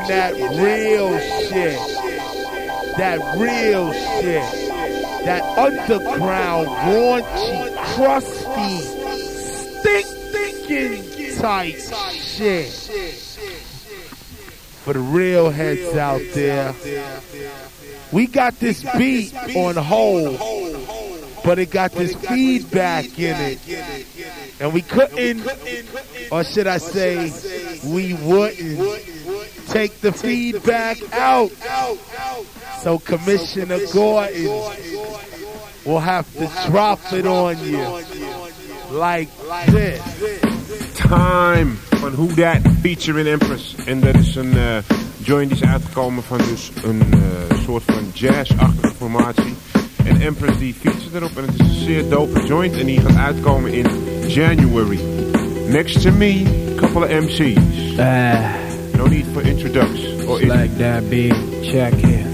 kicking that real shit. That real shit. That underground, raunchy, crusty, stink, stinking type shit. For the real heads out there, we got this beat on hold, but it got this feedback in it. And we couldn't, or should I say, we wouldn't take the feedback out. So Commissioner Gordon will have to drop it on you like this. Time van Whodat featuring Empress. En dat is een uh, joint die is uitgekomen van dus een uh, soort van jazz-achtige formatie. En Empress die featured erop en het is een zeer dope joint en die gaat uitkomen in January. Next to me, couple of MC's. Uh, no need for introductions. Or like that, big check here.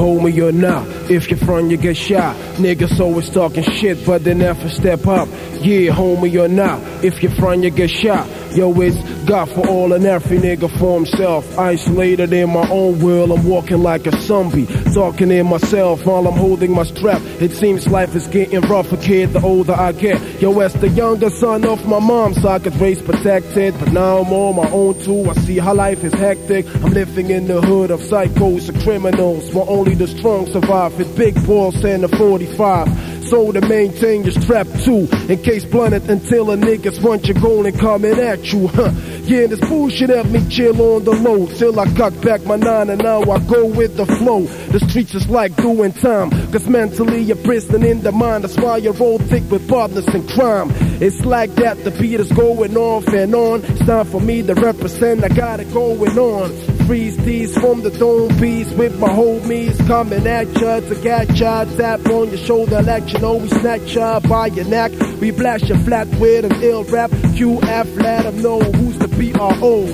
Hold me or not, if you're front you get shot. Niggas always talking shit, but they never step up. Yeah, homie or not, if you're front you get shot. Yo, it's God for all and every nigga for himself. Isolated in my own world, I'm walking like a zombie. Talking in myself while I'm holding my strap. It seems life is getting rougher, kid, the older I get. Yo, as the younger son of my mom, so I could raise protected. But now I'm on my own too. I see how life is hectic. I'm living in the hood of psychos and criminals. Where only the strong survive. With big balls and a 45 so to maintain your strap too. In case blunted until a niggas want your you going coming at you, huh? Yeah, this bullshit help me chill on the low till I cock back my nine and now I go with the flow. The streets is like doing time, cause mentally you're prison in the mind. That's why you roll thick with partners in crime. It's like that, the beat is going off and on. It's time for me to represent, I got it going on freeze these from the dome piece with my homies coming at ya to catch ya. Tap on your shoulder, let you know we snatch ya by your neck. We blast you flat with an ill rap. QF, let them know who's the PRO.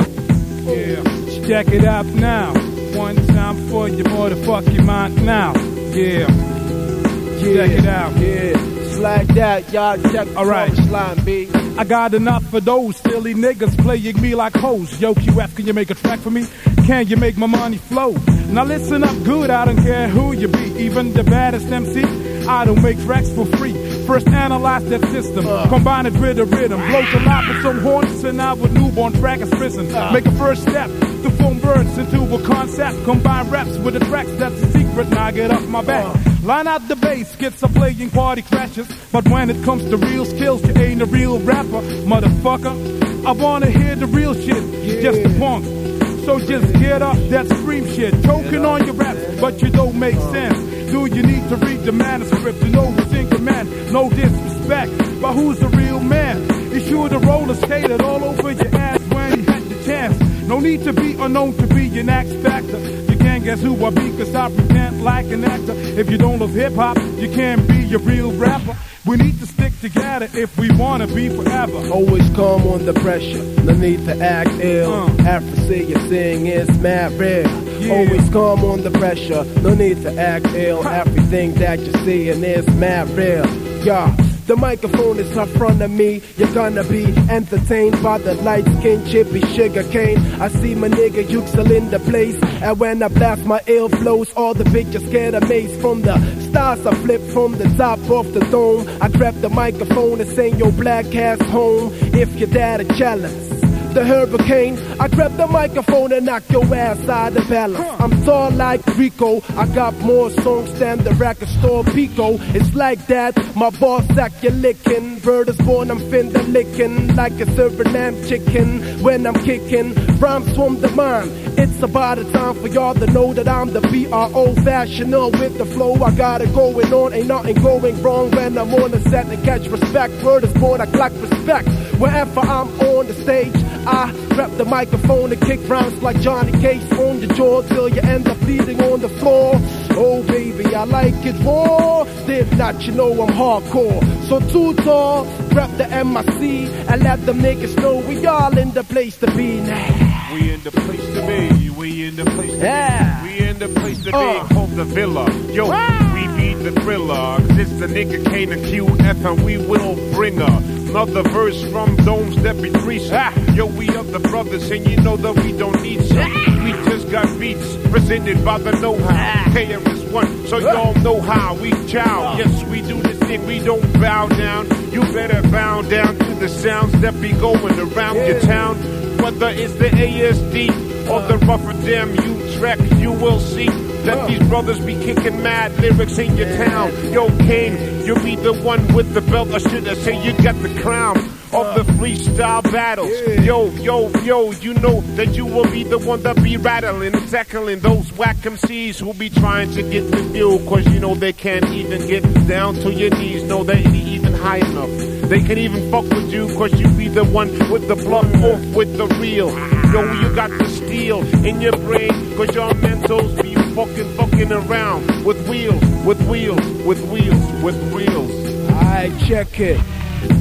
Yeah, check it out now. One time for your motherfucking mind now. Yeah. Yeah. Check it out. Yeah. It's like that, y'all check All right. slime, B. I got enough for those silly niggas playing me like hoes. Yo, QF, can you make a track for me? Can you make my money flow? Now listen up good, I don't care who you be, even the baddest MC. I don't make tracks for free. First analyze that system, uh. combine it with a rhythm, blow the lot with some horns, and I with newborn trackers prison. Uh. Make a first step to form words into a concept, combine raps with the tracks that's the secret. Now get off my back. Uh. Line out the bass, get some playing party crashes. But when it comes to real skills, you ain't a real rapper, motherfucker. I wanna hear the real shit, yeah. just a punk. So just get up that scream shit, choking on your raps, but you don't make sense. Do you need to read the manuscript to know who's in command? No disrespect, but who's the real man? Is you the roller skated all over your ass when you had the chance? No need to be unknown to be an X factor. You can't guess who I be, cause I pretend like an actor. If you don't love hip hop, you can't be a real rapper. We need to stick together if we wanna be forever. Always calm on the pressure, no need to act ill. Uh. You sing is mad real. Yeah. Always calm on the pressure, no need to act ill. Everything that you see is mad real. Yeah. The microphone is in front of me. You're gonna be entertained by the light skin chippy sugar cane. I see my nigga Yuxel in the place. And when I blast my ill flows, all the bitches get amazed from the stars I flip from the top of the dome. I grab the microphone and sing your black ass home. If your dad a jealous the hurricane. I grab the microphone and knock your ass out of balance. I'm tall like Rico. I got more songs than the record store Pico. It's like that. My boss sack you licking. Bird is born, I'm finna licking. Like a serving lamb chicken when I'm kicking. Rhymes from the mind. It's about a time for y'all to know that I'm the PRO fashional with the flow. I got it going on, ain't nothing going wrong when I'm on the set and catch respect. Word is born, I clock respect. Wherever I'm on the stage, I grab the microphone and kick rounds like Johnny Case on your jaw till you end up bleeding on the floor. Oh baby, I like it raw. If not, you know I'm hardcore. So TooTall, grab the MIC and let them niggas know we all in the place to be now. We in the place to be. We in the place to yeah. be. We in the place to uh. be. Home the villa. Yo, we beat the thriller. Cause it's the nigga Kane and QF and we will bring her Another verse from Domes that be threesome. Ah. Yo, we are the brothers, and you know that we don't need some. We just got beats presented by the know-how. Ah. KRS One, so y'all know how we chow. Yes, we do this thing, we don't bow down. You better bow down to the sounds that be going around your town. Whether it's the ASD or the Rotterdam you track, you will see that these brothers be kicking mad lyrics in your town. Yo, Kane, you be the one with the belt, I should have said you got the crown of the freestyle battles. Yo, yo, yo, you know that you will be the one that be rattling and tackling those whack MCs who be trying to get the deal, cause you know they can't even get down to your knees, no, they ain't even high enough. They can even fuck with you, cause you be the one with the bluff off with the real. Yo, you got the steel in your brain, cause your mentals be fucking fucking around with wheels, with wheels, with wheels, with wheels. I check it.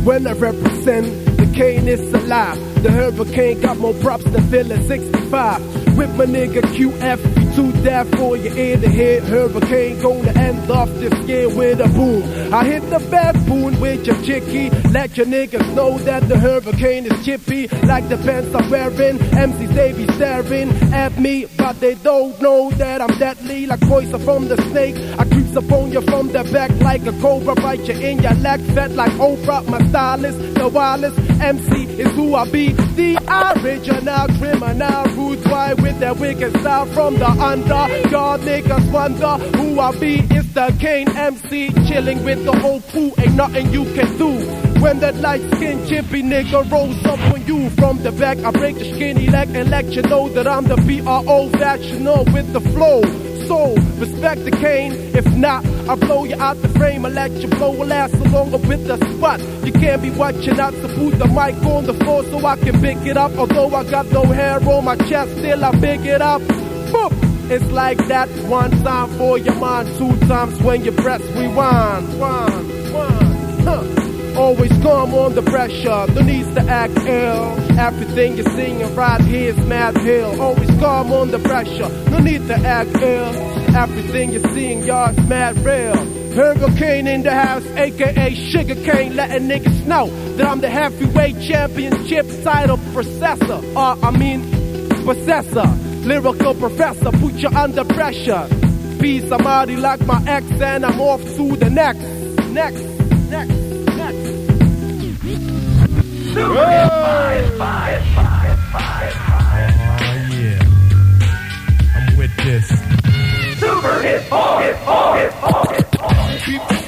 When I represent the cane is alive. The hurricane got more props than Villa 65. With my nigga QF too deaf for your ear to hear. Hurricane gonna end off this year with a boom. I hit the backbone with your chicky. Let your niggas know that the hurricane is chippy. Like the pants I'm wearing. MCs they be staring at me, but they don't know that I'm deadly. Like poison from the snake. I creeps upon you from the back like a cobra. Bite you in your leg, fat like Oprah. My stylist, the wireless MC is who I be. The original criminal, rude boy with that wicked style from the under. Y'all niggas wonder who I be. It's the Kane MC, chilling with the whole crew. Ain't nothing you can do. When that light skin chippy nigga rolls up on you from the back, I break the skinny leg and let you know that I'm the you know with the flow So, Respect the cane. If not, I blow you out the frame. I let you blow a last along with the spot. You can't be watching out to put the mic on the floor so I can pick it up. Although I got no hair on my chest, still I pick it up. Boop. It's like that one time for your mind, two times when you press rewind. One, one, huh. Always calm on the pressure, no needs to act ill. Everything you're singing right here is mad hill. Always calm on the pressure, no need to act ill. Everything you're seeing, y'all is mad real. Hurricane in the house, aka Sugar Cane, letting niggas know that I'm the heavyweight championship title processor. Or, I mean, possessor, lyrical professor, put you under pressure. Be somebody like my ex, and I'm off to the next, next, next. Next. Super Hit five, five, five, five, five. Oh, yeah. I'm with this. Super Hit 4, Hit 4, Hit 4, Hit 4. People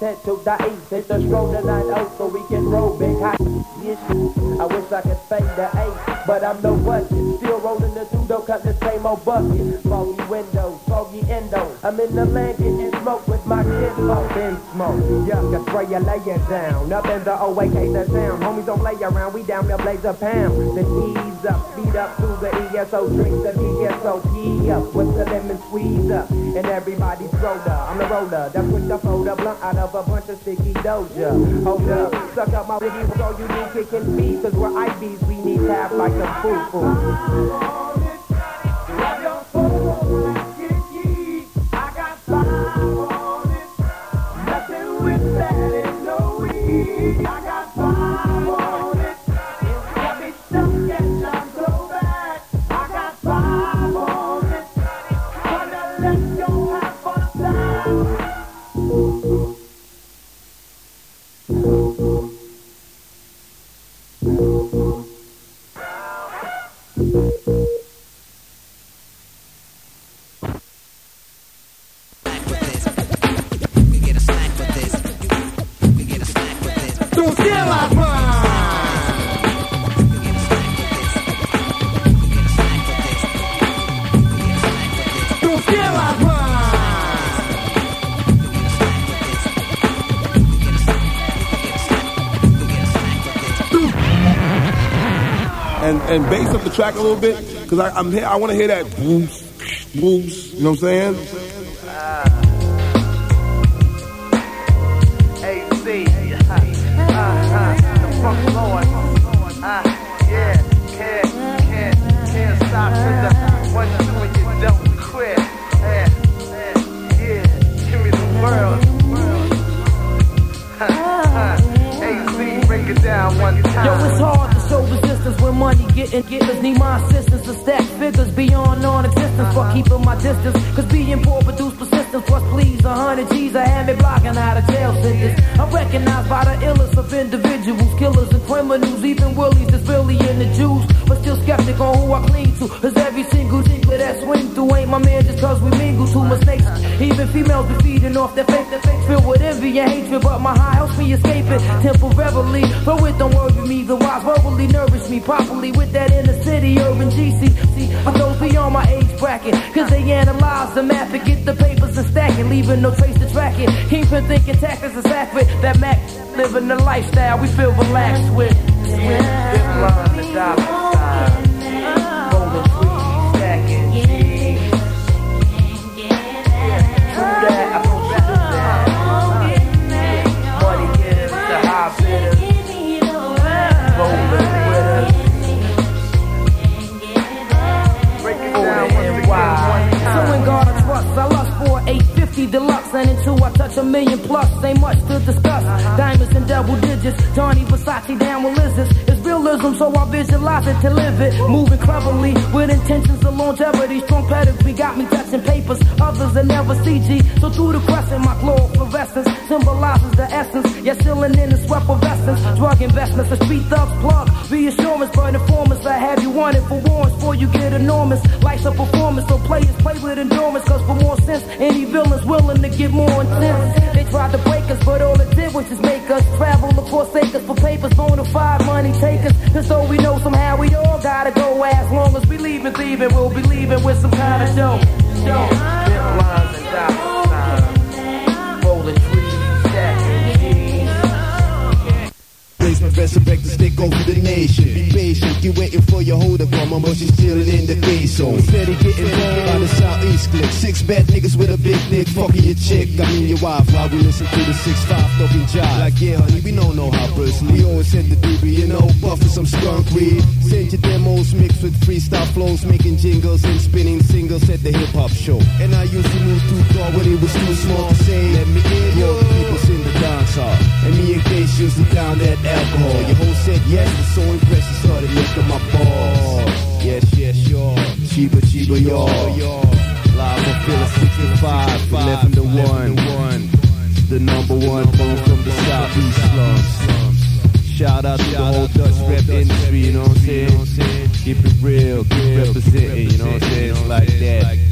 head to east. Hit the stroll tonight so we can roll big high. I wish I could fade the eight, but I'm no budget. Still rolling the two, don't cut the same old bucket. Foggy windows, foggy endo. I'm in the land kids. Up in smoke, yuck, I spray you, lay it down. Up in the OAK, the town. Homies don't play around, we down there blaze a pound. Then up, speed up to the ESO, drink the VSOP up with the lemon squeeze up. And everybody's roller, I'm the roller. That's with the folder, blunt out of a bunch of sticky doja. Hold up, suck up my wiggy, so you do kicking beats, cause we're IBs, we need to have like a foo-foo. And bass up the track a little bit because I'm. I want to hear that booms, booms. You know what I'm saying? AC. Yeah, can't, can't, can't the one, and you don't quit. Yeah, give me the world. AC, break it down one time. Yo, it's hard to show resistance when money getting getters need my assistance to stack figures beyond non-existence for keeping my distance. Cause being poor produce persistence. Plus, please, a hundred G's I had me blocking out of jail sentence. I'm recognized by the illest of individuals, killers and criminals, even willies that's really in the Jews. But still skeptic on who I cling to. Cause every single tinkler that swing through ain't my man just cause we mingle too much snakes. Even females be feeding off their faith, their faith filled with envy and hatred. But my high helps me escape it temporarily. Though it don't worry me, the wise verbally nourish me properly with that inner city urban GC. See, but those beyond my age bracket, cause they analyze the map and get the papers and stack it, leaving no trace to track it. Kingpin thinking tactics is accurate. That Mac living the lifestyle we feel relaxed with. Dipline, the dollar sign. 850 deluxe, and until I touch a million plus, ain't much to discuss. Uh-huh. Diamonds in double digits, Gianni Versace down with lizards. It's realism, so I visualize it to live it. Moving cleverly with intentions of longevity, strong pedigree we got me touching papers. Others that never CG, so through the crescent, my fluorescence symbolizes the essence. Yet chilling in the sweat of essence, uh-huh. drug investments, a street thugs plug. Reassurance, but informants, I have you wanted for warrants before you get enormous. Life's a performance, so players play with endurance, cause for more sense, any villain's willing to get more intense. They tried to break us, but all it did was just make us travel across acres for papers, bona fide money takers. And so we know somehow we all gotta go as long as we leave, leaving thieving, we'll be leaving with some kind of show. Show. Diplines and resurrect the stick over the nation. Be patient, you waiting for your to come on, but she's still in the face zone. Steady getting down by the southeast click. Six bad niggas with a big dick, fucking your chick. I mean your wife while we listen to the six five talking jive. Like yeah, honey, we don't know how personally. We always send the DB, you know, buffing some skunk weed. Send your demos mixed with freestyle flows, making jingles and spinning singles at the hip hop show. And I used to move too far when it was too small to say. Let me in, yo, the people in the dance hall. And me and Case used to down that alcohol. Your whole said yes, was so impressed, you started licking my balls. Yes, yes, y'all. Chiba, Chiba, y'all. Live on Philly 65, 11 to 1. The number one phone from the southeast slums. Shout out to the whole Dutch rap industry, you know what I'm saying? Keep it real, keep representing, you know what I'm saying? Like that.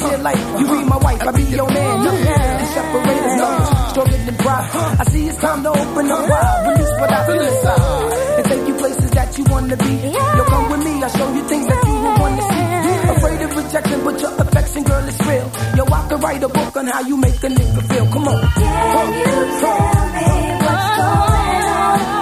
You be my wife, I be your man. No, we separate as numbers, stronger than pride. I see it's time to open up wide, release what I feel inside, and take you places that you wanna be. Yo, come with me, I'll show you things that you wanna see. Afraid of rejection, but your affection, girl, is real. Yo, I could write a book on how you make a nigga feel. Come on. Can you tell me what's going on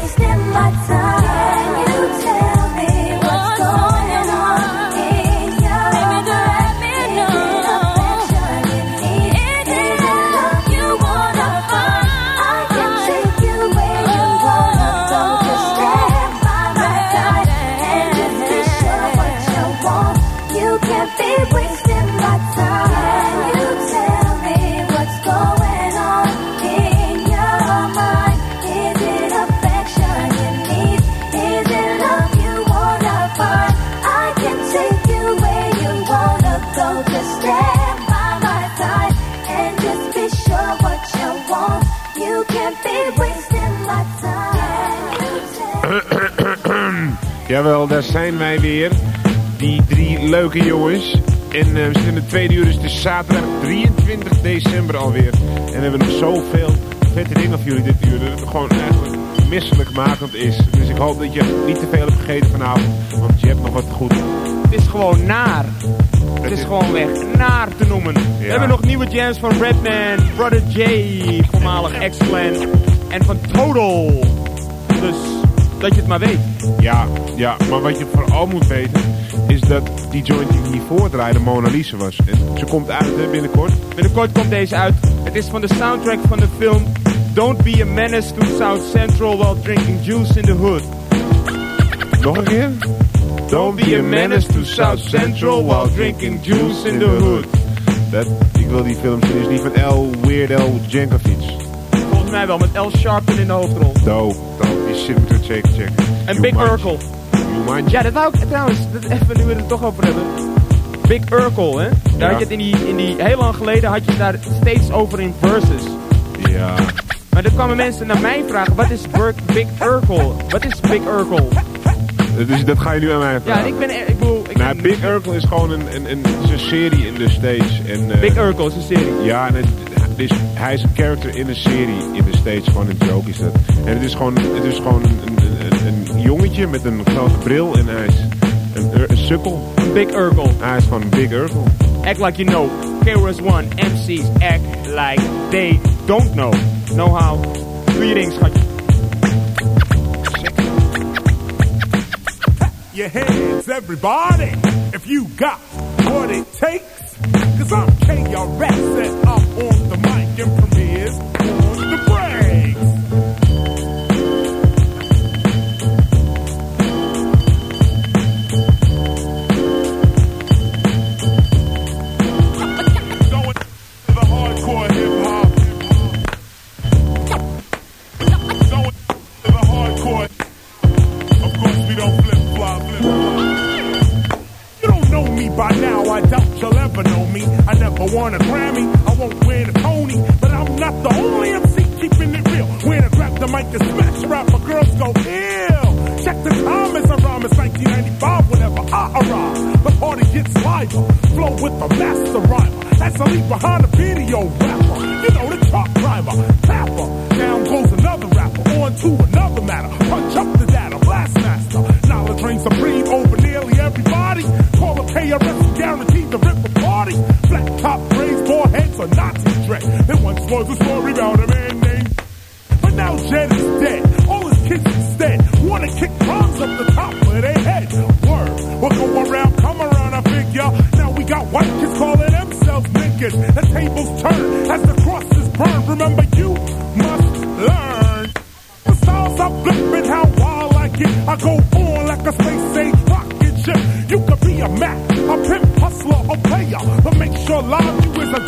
can't Jawel, daar zijn wij weer. Die drie leuke jongens. En eh, we zitten in de tweede uur, dus het is zaterdag 23 december alweer. En we hebben nog zoveel vette dingen voor jullie dit uur. Dat het gewoon eigenlijk misselijkmakend is. Dus ik hoop dat je niet te veel hebt gegeten vanavond. Want je hebt nog wat goed. Het is gewoon naar. Het is gewoon weg naar te noemen. We hebben nog nieuwe jams van Redman, Brother J, voormalig X-Clan. En van Total. Dus dat je het maar weet. Ja, ja, maar wat je vooral moet weten is dat die joint die we hiervoor draaiden Mona Lisa was. En ze komt uit hè, binnenkort. Binnenkort komt deze uit. Het is van de soundtrack van de film Don't Be a Menace to South Central while drinking juice in the hood. Nog een keer? Don't be a menace to South Central while drinking juice in the hood. Dat, ik wil die film zien. is die van L. Weird L. Jankovic. Volgens mij wel, met L. Sharpton in de hoofdrol. Dope, dope. Moet checken, checken. En Big? Urkel. Ja, dat wou ik trouwens, dat even nu we het toch over hebben. Big Urkel, hè? Daar Ja. had je het in die, in die, heel lang geleden had je het daar steeds over in verses. Ja. Maar dan kwamen mensen naar mij vragen, wat is Big Urkel? Wat is Big Urkel? Dus dat ga je nu aan mij Ja, vragen. en ik ben, er- ik bedoel, ik Nou, Big Urkel is gewoon een, een, een, is een serie in de States. En, eh, Big Urkel is een serie. Ja, en het, dus hij is een character in een serie in de States. Gewoon een joke is dat. En het is gewoon, het is gewoon een, een, een, jongetje met een grote bril en hij is een, een sukkel. Big Urkel. Hij is gewoon een Big Urkel. Act like you know. KRS One MC's act like they don't know. Know how? Doe je ding, schatje. your hands, everybody, if you got what it takes. Cause I'm KRS and I'm we'll go around, come around, I figure. Now we got white kids calling themselves niggas. The tables turn as the crosses burn. Remember, you must learn. The styles I'm flipping, how wild I get. I go on like a space age rocket ship. You could be a Mac, a pimp, hustler, or player. But make sure live you is a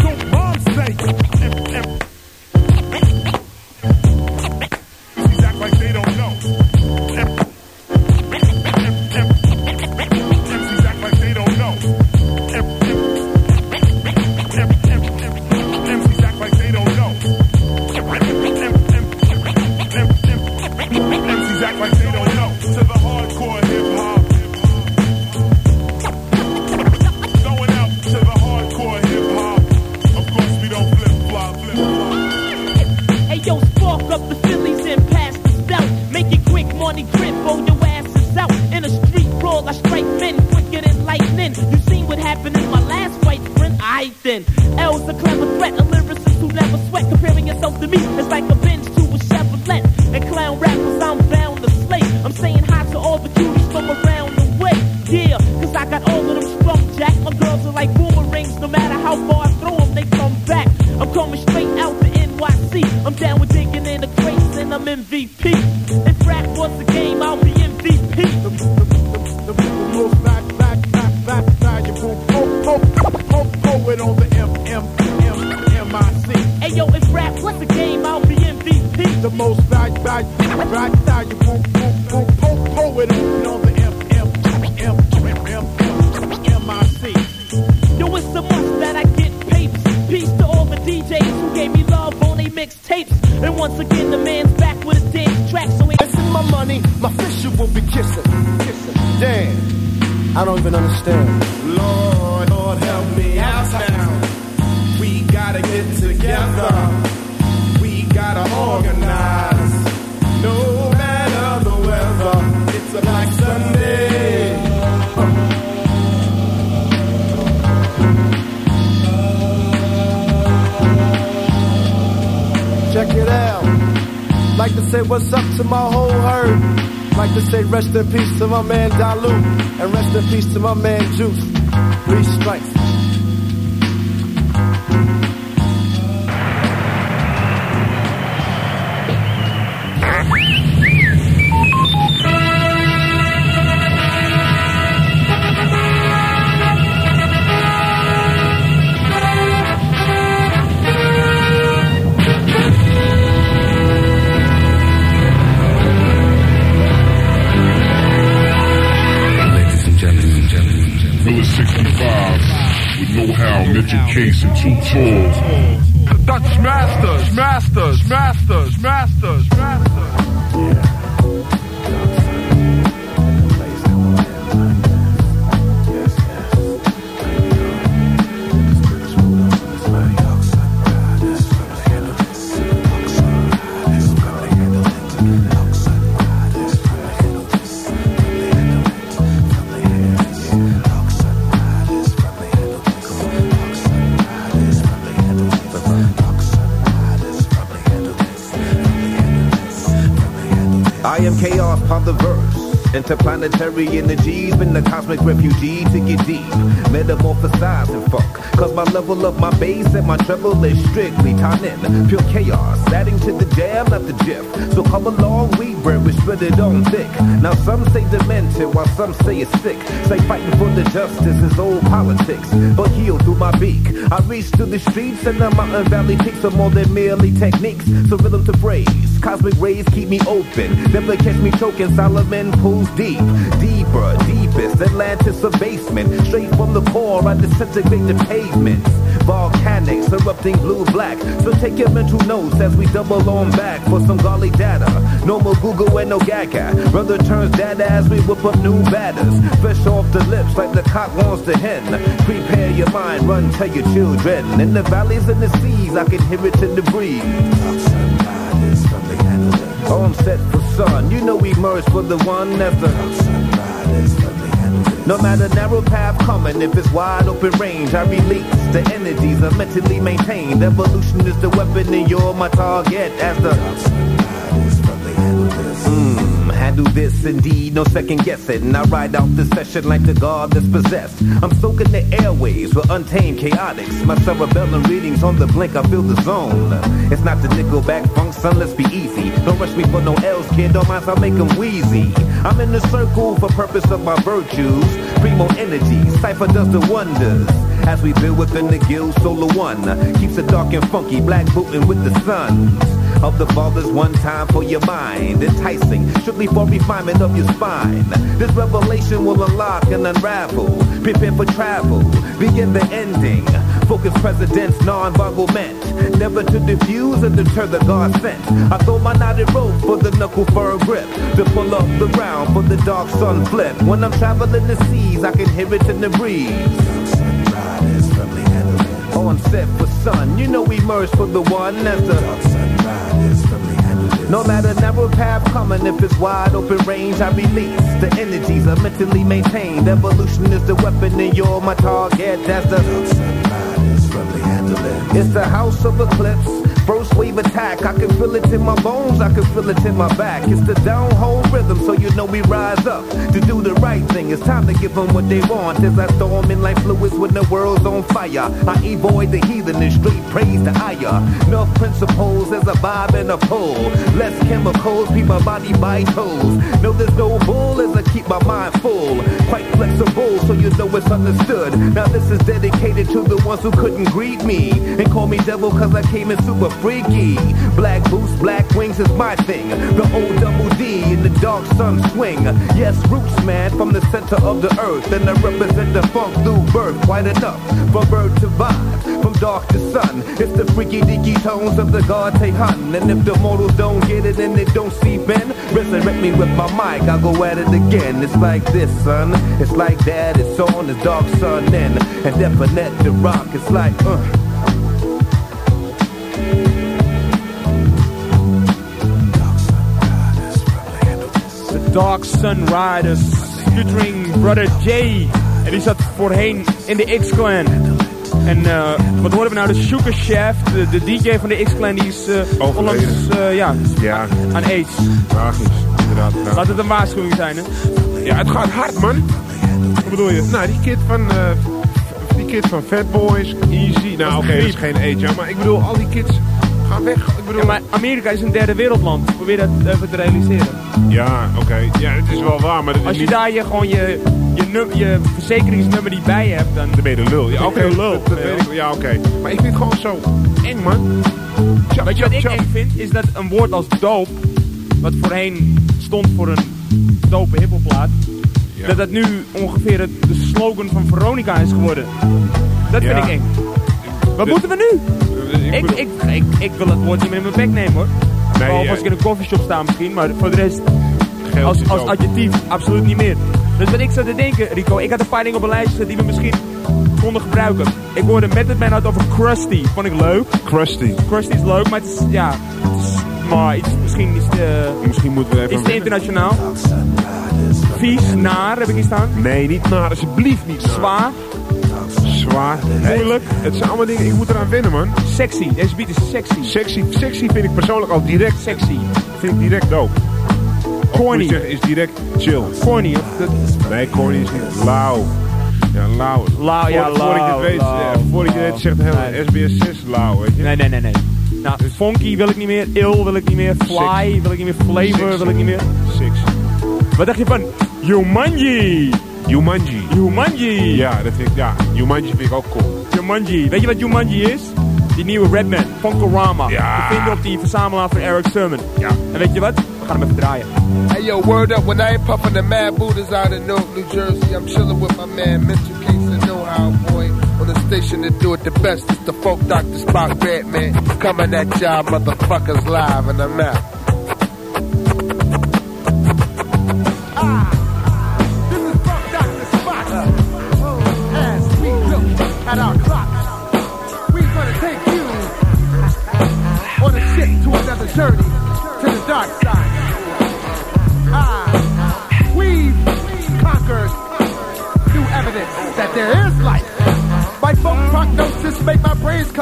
Then. L's a clever threat, a lyricist who never sweat. Comparing yourself to me is like a Benz to a Chevrolet. And clown rappers, I'm bound to slay. I'm saying hi to all the cuties from around the way. Yeah, cause I got all of them sprung, Jack. My girls are like boomerangs, no matter how far I throw them, they come back. I'm coming straight out the NYC. I'm down with digging in the crates and I'm MVP. I don't even understand. Lord, Lord, help me out now. We gotta get together. We gotta organize. No matter the weather, it's a Black Sunday. Check it out. Like to say what's up to my whole herd. Like to say rest in peace to my man Dalu. And rest in peace to my man Juice. Three strikes. Case Interplanetary energies, been a cosmic refugee to get deep. Metamorphosize and fuck. Cause my level of my bass and my treble is strictly in Pure chaos, adding to the jam, not the jiff. So come along, we bread, we spread it on thick. Now some say demented, while some say it's sick. Say fighting for the justice is old politics. But heal through my beak. I reach through the streets and the mountain valley peaks are more than merely techniques. So rhythm to phrase. Cosmic rays keep me open. Never catch me choking. Solomon pulls deep. Deeper, deepest. Atlantis a basement. Straight from the core, I disintegrate the pavements. Volcanics erupting blue black. So take your mental notes as we double on back for some golly data. No more Google and no Gaga. Brother turns data as we whip up new batters. Fresh off the lips like the cock wants the hen. Prepare your mind, run, tell your children. In the valleys and the seas, I can hear it in the breeze. I'm set for sun. You know we merge for the one the. No matter narrow path coming, if it's wide open range, I release the energies are mentally maintained. Evolution is the weapon, and you're my target as the. Mm, handle this indeed, no second guessing. I ride out the session like the god that's possessed. I'm soaking the airways with untamed chaotics. My cerebellum readings on the blink, I feel the zone. It's not the nickelback funk, son, let's be easy. Don't rush me for no L's, kid, don't mind if I make them wheezy. I'm in the circle for purpose of my virtues. Primo energy, Cypher does the wonders. As we build within the guild, solo one keeps it dark and funky, black booting with the sons of the fathers. One time for your mind, enticing, strictly for refinement of your spine. This revelation will unlock and unravel. Prepare for travel, begin the ending. Focus presidents, non-bogglement. Never to diffuse and deter the God sent. I throw my knotted rope for the knuckle firm grip. To pull up the round for the dark sun flip. When I'm traveling the seas, I can hear it in the breeze. On set for sun, you know we merge for the one that's the. No matter narrow path coming, if it's wide open range, I release. The energies are mentally maintained. Evolution is the weapon, and you're my target. That's the. It's the house of eclipse. First wave attack, I can feel it in my bones, I can feel it in my back. It's the down home rhythm, so you know we rise up to do the right thing. It's time to give them what they want. As I storm in like fluids when the world's on fire, I avoid the heathen and straight praise the higher. Enough principles as a vibe and a pull. Less chemicals, keep my body by toes. No, there's no bull as I keep my mind full. Quite flexible, so you know it's understood. Now this is dedicated to the ones who couldn't greet me and call me devil cause I came in super freaky. Black boots, black wings is my thing. The old double D in the dark sun swing. Yes, roots man from the center of the earth. And I represent the funk through birth. Quite enough for bird to vibe. From dark to sun. It's the freaky deaky tones of the God Hun. And if the mortals don't get it and they don't see Ben, resurrect me with my mic. I'll go at it again. It's like this, son. It's like that. It's on the dark sun then. And definite the rock. It's like, uh. The Dark Sun Riders featuring Brother Jay. En die zat voorheen in de X-Clan. En eh, wat horen we nou? De Sugar Chef, de, de DJ van de X-Clan, die is eh onlangs eh, ja, Ja, aan AIDS. tragisch. Inderdaad. ja. Laat het een waarschuwing zijn, hè? Ja, het gaat hard, man. Wat bedoel je? Nou, die kid van, eh, die kid van Fat Boys, Easy. Nou, oké, dat is geen age, maar ik bedoel, al die kids gaan weg. Ik bedoel, Ja, maar Amerika is een derde wereldland. Probeer dat even te realiseren. Ja, oké. Ja, het is wel waar, maar Als je niet... daar je, gewoon je, je, je verzekeringsnummer niet bij hebt, dan... Dan ben je de lul. Ja, oké. Lul. dat- weet ik. Ja, oké. Maar ik vind het gewoon zo eng, man. Weet je wat ik eng vind? Is dat een woord als doop, wat voorheen stond voor een dope hiphopplaat, Ja. dat dat nu ongeveer het, de slogan van Veronica is geworden. Dat vind ik eng. Wat moeten we nu? Ik Ik, ik, wil het woord niet meer in mijn bek nemen hoor. Nee, Behalve als ik in een koffieshop sta misschien, maar voor de rest als, is als adjectief absoluut niet meer. Dus wat ik zat te denken, Rico, ik had een paar dingen op een lijst die we misschien konden gebruiken. Ik hoorde Method Man uit over Krusty, vond ik leuk. Krusty. Krusty is leuk, maar het is, ja, het is maar iets, misschien iets te, Misschien moeten we even... te internationaal. Vies, naar heb ik hier staan. Nee, niet naar, alsjeblieft niet naar. Zwaar, Zwaar. Moeilijk. Het zijn allemaal dingen, ik moet eraan wennen, man. sexy. Deze beat is sexy. Sexy, sexy vind ik persoonlijk al direct, Sexy. vind ik direct dope. Corny. je zeggen, is direct chill. Corny. Of dat, Nee, corny is niet. Lauw. Ja, lauw. Lauw, ja, Voor- Voordat je het lauw, weet, lauw, eh, voordat je het weet, zegt de hele Nee. SBS 6 lauw, weet je. nee, nee, nee, nee. Nou, funky wil ik niet meer. Ill wil ik niet meer. Fly wil ik niet meer. Flavor wil ik niet meer. Sexy. Wat dacht je van Jumanji? Jumanji. Jumanji. Ja, dat vind ik, ja. Jumanji vind ik ook cool. Jumanji. Weet je wat Jumanji is? Die nieuwe Redman, Funkorama. Ja. Te vinden op die verzamelaar van Eric Sermon. Ja. En weet je wat? We gaan hem even draaien. Hey yo, word up when I ain't puffing the mad Buddhas out in Newark, New Jersey. I'm chilling with my man, Mental Case and Know How, boy. On the station that do it the best. It's the folk Dr. Spock Batman. Coming at y'all motherfuckers live and I'm out. Another journey to the dark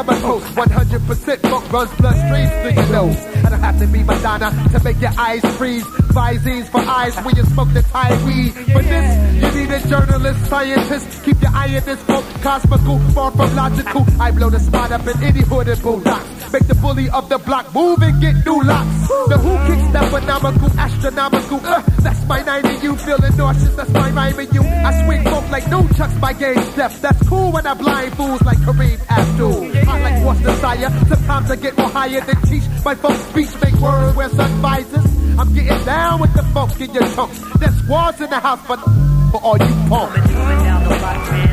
my brains come a host. 100% funk runs bloodstreams through your nose. I don't have to be Madonna to make your eyes freeze. Visines for eyes when you smoke the Thai weed. For this, you need a journalist, scientist. Keep your eye in this book, cosmical, far from logical. I blow the spot up in any hood and boondocks. Make the bully of the block move and get new locks. The who kicks that phenomenal, astronomical. Uh, that's my 90, you feeling nauseous. That's my rhyme and you. I swing folk like no chucks my game steps. That's cool when I blind fools like Kareem Abdul. I like what's desire. Sometimes I get more higher than teach. My folks speech make words wear sun. I'm getting down with the folks in your chunks. There's squads in the house for, for all you punks.